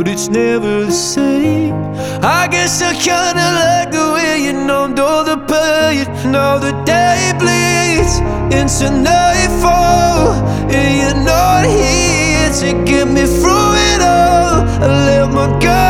but it's never the same. I guess I kinda like the way you numbed all the pain. Now the day bleeds into nightfall, and you're not here to get me through it all. I let my guard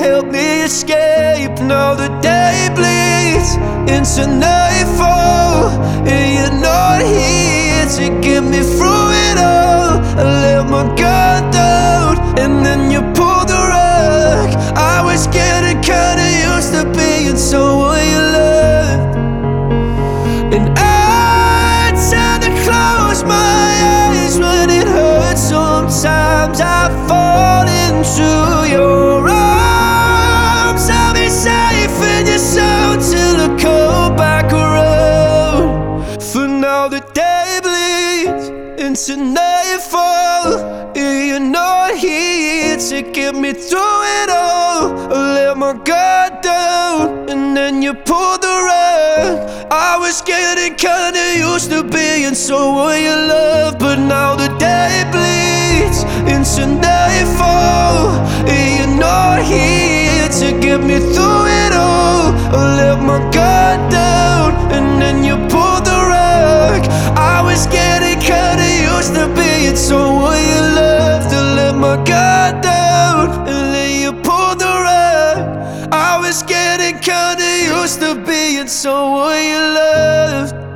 help me escape. Now the day bleeds into nightfall, and you're not here to get me through it all. I let my guard down, and then you pulled the rug. I was getting kinda used to being someone you loved, and I tend to close my eyes when it hurts. Sometimes I fall into your into nightfall. You're not here to get me through it all. I let my guard down, and then you pulled the rug. I was getting kinda used to being someone you love, but now the day bleeds Used to being someone you loved.